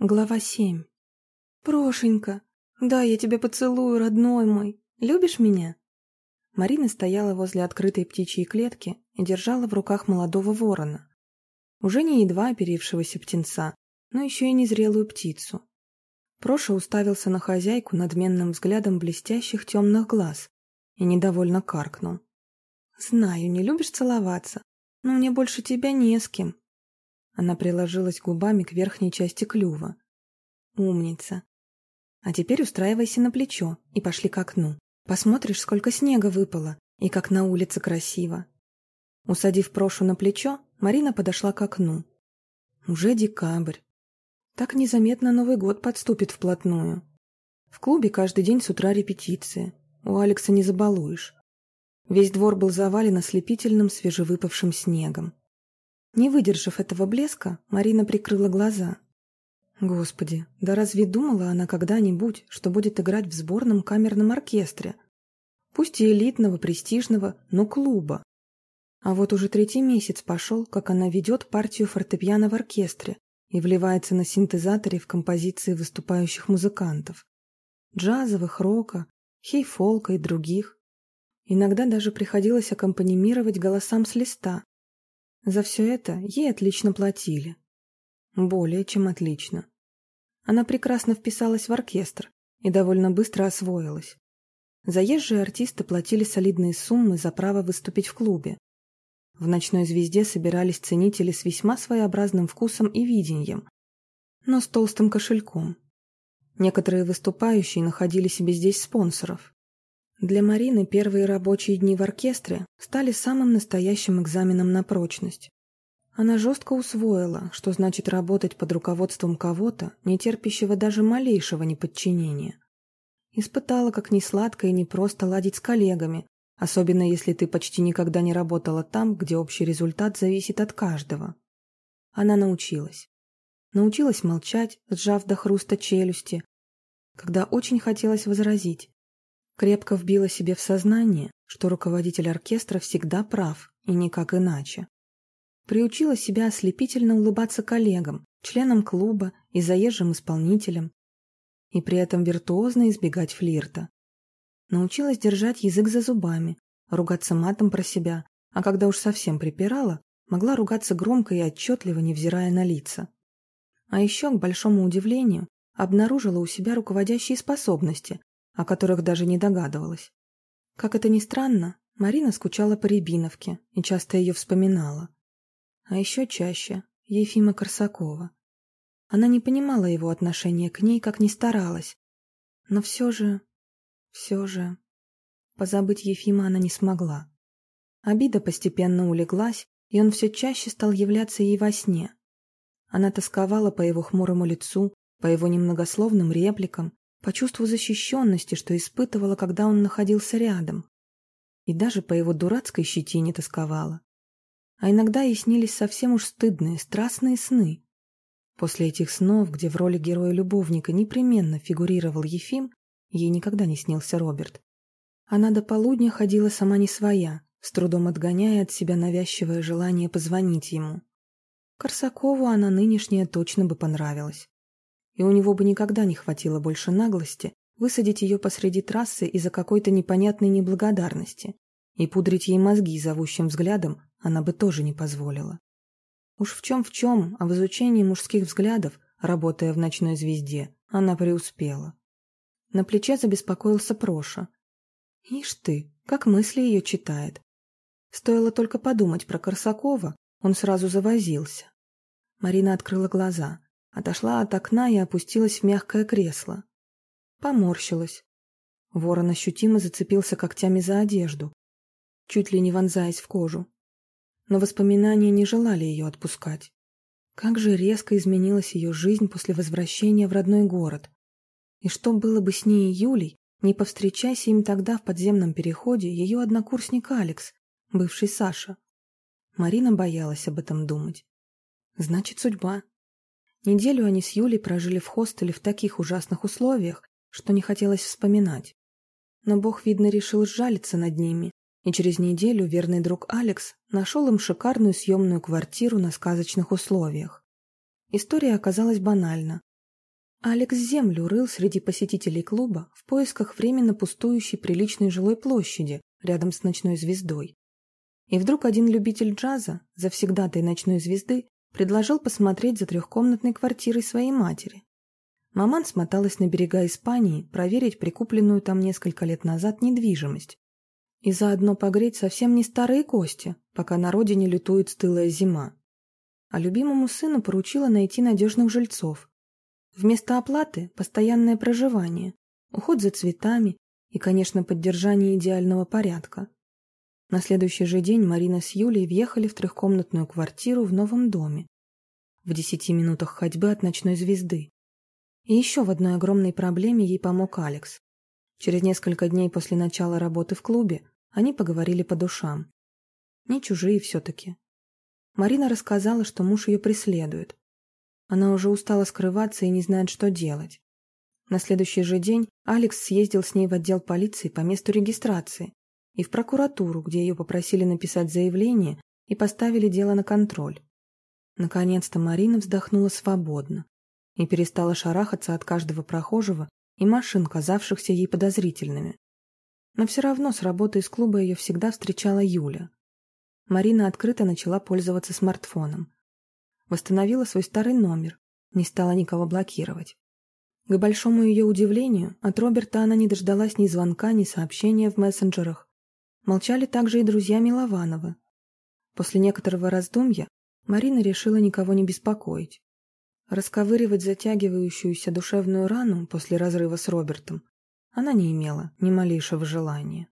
Глава семь. «Прошенька, да, я тебя поцелую, родной мой. Любишь меня?» Марина стояла возле открытой птичьей клетки и держала в руках молодого ворона. Уже не едва оперившегося птенца, но еще и незрелую птицу. Проша уставился на хозяйку надменным взглядом блестящих темных глаз и недовольно каркнул. «Знаю, не любишь целоваться, но мне больше тебя не с кем. Она приложилась губами к верхней части клюва. Умница. А теперь устраивайся на плечо и пошли к окну. Посмотришь, сколько снега выпало и как на улице красиво. Усадив Прошу на плечо, Марина подошла к окну. Уже декабрь. Так незаметно Новый год подступит вплотную. В клубе каждый день с утра репетиции. У Алекса не забалуешь. Весь двор был завален ослепительным свежевыпавшим снегом. Не выдержав этого блеска, Марина прикрыла глаза. Господи, да разве думала она когда-нибудь, что будет играть в сборном камерном оркестре? Пусть и элитного, престижного, но клуба. А вот уже третий месяц пошел, как она ведет партию фортепиано в оркестре и вливается на синтезаторе в композиции выступающих музыкантов. Джазовых, рока, хей-фолка и других. Иногда даже приходилось аккомпанимировать голосам с листа, за все это ей отлично платили. Более чем отлично. Она прекрасно вписалась в оркестр и довольно быстро освоилась. Заезжие артисты платили солидные суммы за право выступить в клубе. В «Ночной звезде» собирались ценители с весьма своеобразным вкусом и видением, но с толстым кошельком. Некоторые выступающие находили себе здесь спонсоров. Для Марины первые рабочие дни в оркестре стали самым настоящим экзаменом на прочность. Она жестко усвоила, что значит работать под руководством кого-то, не терпящего даже малейшего неподчинения. Испытала, как несладко и непросто ладить с коллегами, особенно если ты почти никогда не работала там, где общий результат зависит от каждого. Она научилась. Научилась молчать, сжав до хруста челюсти, когда очень хотелось возразить, крепко вбила себе в сознание, что руководитель оркестра всегда прав и никак иначе. Приучила себя ослепительно улыбаться коллегам, членам клуба и заезжим исполнителям, и при этом виртуозно избегать флирта. Научилась держать язык за зубами, ругаться матом про себя, а когда уж совсем припирала, могла ругаться громко и отчетливо, невзирая на лица. А еще, к большому удивлению, обнаружила у себя руководящие способности, о которых даже не догадывалась. Как это ни странно, Марина скучала по Рябиновке и часто ее вспоминала. А еще чаще Ефима Корсакова. Она не понимала его отношения к ней, как ни старалась. Но все же... все же... Позабыть Ефима она не смогла. Обида постепенно улеглась, и он все чаще стал являться ей во сне. Она тосковала по его хмурому лицу, по его немногословным репликам, по чувству защищенности, что испытывала, когда он находился рядом. И даже по его дурацкой щетине тосковала. А иногда ей снились совсем уж стыдные, страстные сны. После этих снов, где в роли героя-любовника непременно фигурировал Ефим, ей никогда не снился Роберт. Она до полудня ходила сама не своя, с трудом отгоняя от себя навязчивое желание позвонить ему. Корсакову она нынешняя точно бы понравилась и у него бы никогда не хватило больше наглости высадить ее посреди трассы из-за какой-то непонятной неблагодарности, и пудрить ей мозги зовущим взглядом она бы тоже не позволила. Уж в чем в чем, а в изучении мужских взглядов, работая в «Ночной звезде», она преуспела. На плече забеспокоился Проша. Ишь ты, как мысли ее читает. Стоило только подумать про Корсакова, он сразу завозился. Марина открыла глаза. Отошла от окна и опустилась в мягкое кресло. Поморщилась. Ворон ощутимо зацепился когтями за одежду, чуть ли не вонзаясь в кожу. Но воспоминания не желали ее отпускать. Как же резко изменилась ее жизнь после возвращения в родной город. И что было бы с ней и Юлей, не повстречайся им тогда в подземном переходе ее однокурсник Алекс, бывший Саша. Марина боялась об этом думать. Значит, судьба. Неделю они с Юлей прожили в хостеле в таких ужасных условиях, что не хотелось вспоминать. Но Бог, видно, решил сжалиться над ними, и через неделю верный друг Алекс нашел им шикарную съемную квартиру на сказочных условиях. История оказалась банальна. Алекс землю рыл среди посетителей клуба в поисках временно пустующей приличной жилой площади рядом с ночной звездой. И вдруг один любитель джаза, завсегдатой ночной звезды, предложил посмотреть за трехкомнатной квартирой своей матери. Маман смоталась на берега Испании проверить прикупленную там несколько лет назад недвижимость и заодно погреть совсем не старые кости, пока на родине лютует стылая зима. А любимому сыну поручила найти надежных жильцов, Вместо оплаты – постоянное проживание, уход за цветами и, конечно, поддержание идеального порядка. На следующий же день Марина с Юлей въехали в трехкомнатную квартиру в новом доме, в десяти минутах ходьбы от ночной звезды. И еще в одной огромной проблеме ей помог Алекс. Через несколько дней после начала работы в клубе они поговорили по душам. Не чужие все-таки. Марина рассказала, что муж ее преследует, она уже устала скрываться и не знает, что делать. На следующий же день Алекс съездил с ней в отдел полиции по месту регистрации и в прокуратуру, где ее попросили написать заявление и поставили дело на контроль. Наконец-то Марина вздохнула свободно и перестала шарахаться от каждого прохожего и машин, казавшихся ей подозрительными. Но все равно с работы из клуба ее всегда встречала Юля. Марина открыто начала пользоваться смартфоном. Восстановила свой старый номер, не стала никого блокировать. К большому ее удивлению, от Роберта она не дождалась ни звонка, ни сообщения в мессенджерах. Молчали также и друзья Милованова. После некоторого раздумья Марина решила никого не беспокоить. Расковыривать затягивающуюся душевную рану после разрыва с Робертом она не имела ни малейшего желания.